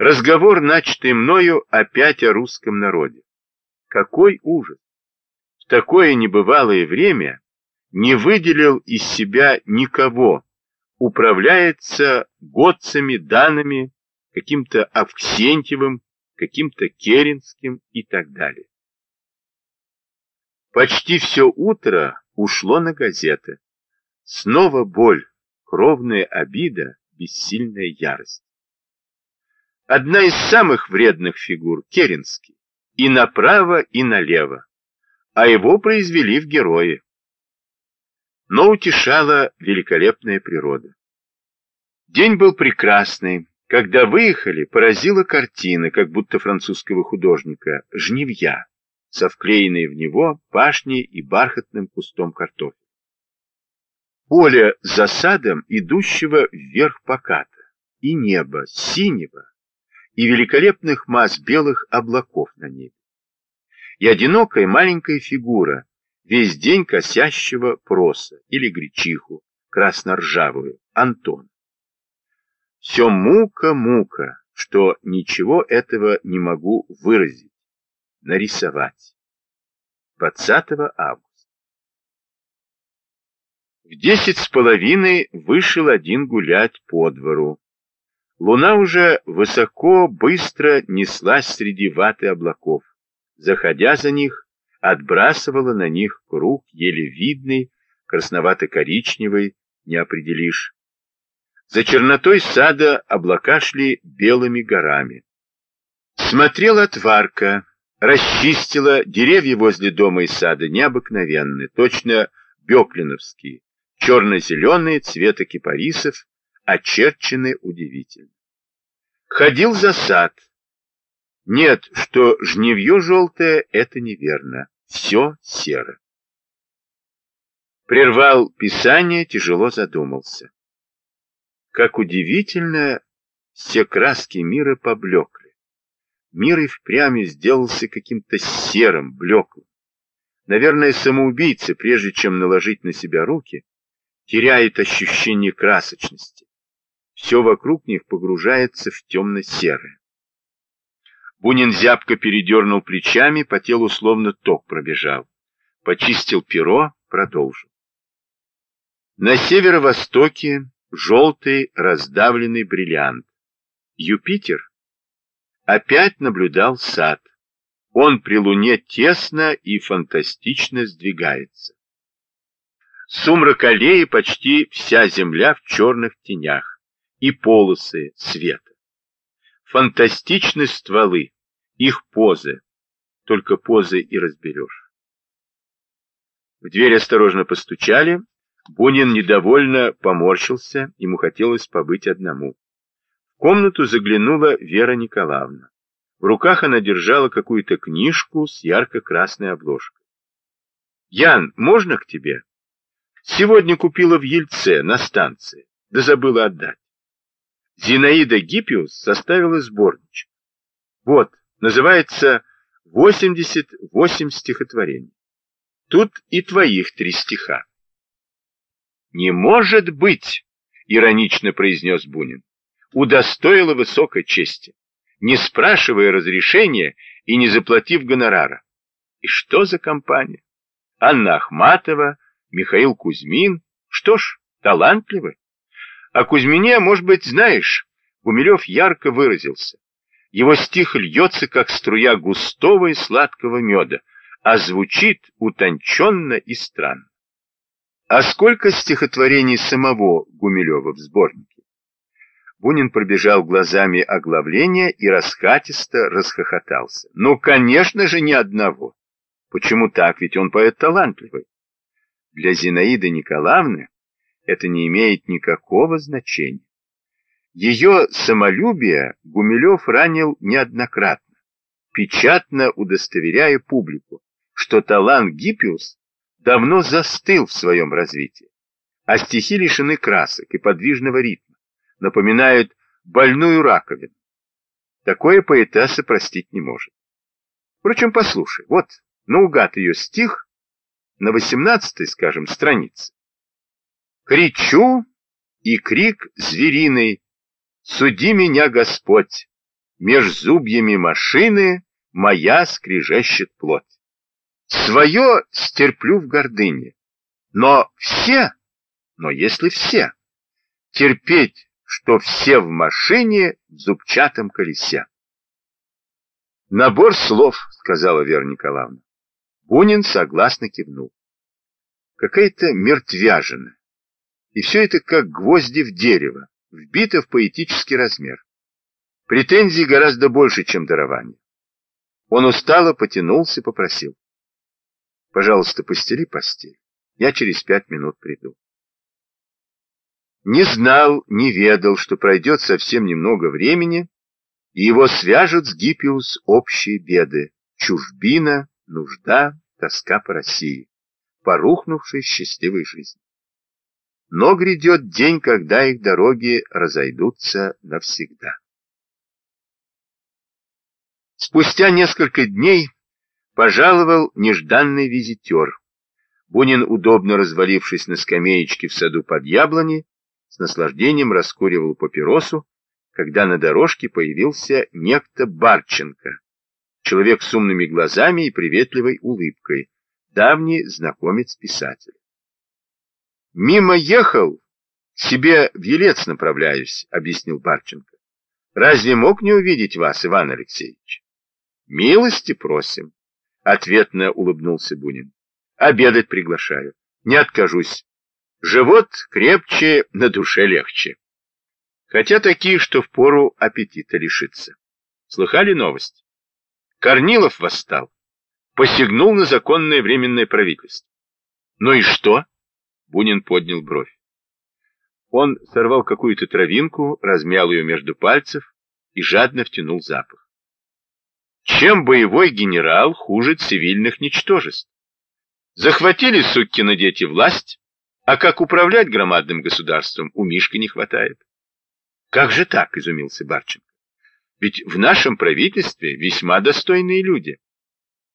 Разговор, начатый мною, опять о русском народе. Какой ужас! В такое небывалое время не выделил из себя никого, управляется годцами, данными, каким-то Авксентьевым, каким-то Керенским и так далее. Почти все утро ушло на газеты. Снова боль, кровная обида, бессильная ярость. Одна из самых вредных фигур — Керенский. И направо, и налево. А его произвели в герои. Но утешала великолепная природа. День был прекрасный. Когда выехали, поразила картина, как будто французского художника, жнивья, со вклеенной в него пашней и бархатным кустом картофеля. Поле за садом, идущего вверх поката, и небо синего, и великолепных масс белых облаков на небе. И одинокая маленькая фигура, весь день косящего проса или гречиху, красно-ржавую, Антон. Все мука-мука, что ничего этого не могу выразить, нарисовать. 20 августа. В десять с половиной вышел один гулять по двору, Луна уже высоко, быстро неслась среди ваты облаков. Заходя за них, отбрасывала на них круг еле видный, красновато-коричневый, не определишь. За чернотой сада облака шли белыми горами. Смотрела тварка, расчистила деревья возле дома и сада необыкновенные, точно беклиновские, черно-зеленые цвета кипарисов, очерчены удивительно. Ходил за сад. Нет, что жневье желтое, это неверно. Все серо. Прервал писание, тяжело задумался. Как удивительно, все краски мира поблекли. Мир и впрямь сделался каким-то серым, блеклым. Наверное, самоубийца, прежде чем наложить на себя руки, теряет ощущение красочности все вокруг них погружается в темно-серое. Бунин зябко передернул плечами, по телу словно ток пробежал. Почистил перо, продолжил. На северо-востоке желтый раздавленный бриллиант. Юпитер опять наблюдал сад. Он при луне тесно и фантастично сдвигается. Сумрак аллеи почти вся земля в черных тенях и полосы света. Фантастичны стволы, их позы, только позы и разберешь. В дверь осторожно постучали, Бунин недовольно поморщился, ему хотелось побыть одному. В комнату заглянула Вера Николаевна. В руках она держала какую-то книжку с ярко-красной обложкой. «Ян, можно к тебе?» «Сегодня купила в Ельце, на станции, да забыла отдать». Зинаида Гиппиус составила сборничек. Вот, называется «88 стихотворений». Тут и твоих три стиха. «Не может быть!» — иронично произнес Бунин. «Удостоила высокой чести, не спрашивая разрешения и не заплатив гонорара. И что за компания? Анна Ахматова, Михаил Кузьмин. Что ж, талантливы. О Кузьмине, может быть, знаешь, Гумилев ярко выразился. Его стих льется, как струя густого и сладкого меда, а звучит утонченно и странно. А сколько стихотворений самого Гумилева в сборнике? Бунин пробежал глазами оглавление и расхатисто расхохотался. Ну, конечно же, ни одного. Почему так? Ведь он поэт талантливый. Для Зинаиды Николаевны это не имеет никакого значения. Ее самолюбие Гумилев ранил неоднократно, печатно удостоверяя публику, что талант Гиппиус давно застыл в своем развитии, а стихи лишены красок и подвижного ритма, напоминают больную раковину. Такое поэтесса простить не может. Впрочем, послушай, вот наугад ее стих на 18 скажем, странице. Кричу, и крик звериный, Суди меня, Господь, Меж зубьями машины моя скрежещет плоть. Свое стерплю в гордыне. Но все, но если все, терпеть, что все в машине в зубчатом колесе. Набор слов, сказала Вера Николаевна. Бунин согласно кивнул. Какая-то мертвяжина. И все это как гвозди в дерево, вбито в поэтический размер. Претензий гораздо больше, чем дарование. Он устало потянулся, попросил. Пожалуйста, постели постель. Я через пять минут приду. Не знал, не ведал, что пройдет совсем немного времени, и его свяжут с Гиппиус общие беды, чужбина, нужда, тоска по России, порухнувшей счастливой жизни. Но грядет день, когда их дороги разойдутся навсегда. Спустя несколько дней пожаловал нежданный визитер. Бунин, удобно развалившись на скамеечке в саду под яблони, с наслаждением раскуривал папиросу, когда на дорожке появился некто Барченко, человек с умными глазами и приветливой улыбкой, давний знакомец писателя. «Мимо ехал, себе в Елец направляюсь», — объяснил Барченко. «Разве мог не увидеть вас, Иван Алексеевич?» «Милости просим», — ответно улыбнулся Бунин. «Обедать приглашаю. Не откажусь. Живот крепче, на душе легче. Хотя такие, что впору аппетита лишиться. Слыхали новость? Корнилов восстал. Посягнул на законное временное правительство. Ну и что? Бунин поднял бровь. Он сорвал какую-то травинку, размял ее между пальцев и жадно втянул запах. Чем боевой генерал хуже цивильных ничтожеств? Захватили суккины дети власть, а как управлять громадным государством у Мишки не хватает. Как же так, изумился Барченко? Ведь в нашем правительстве весьма достойные люди.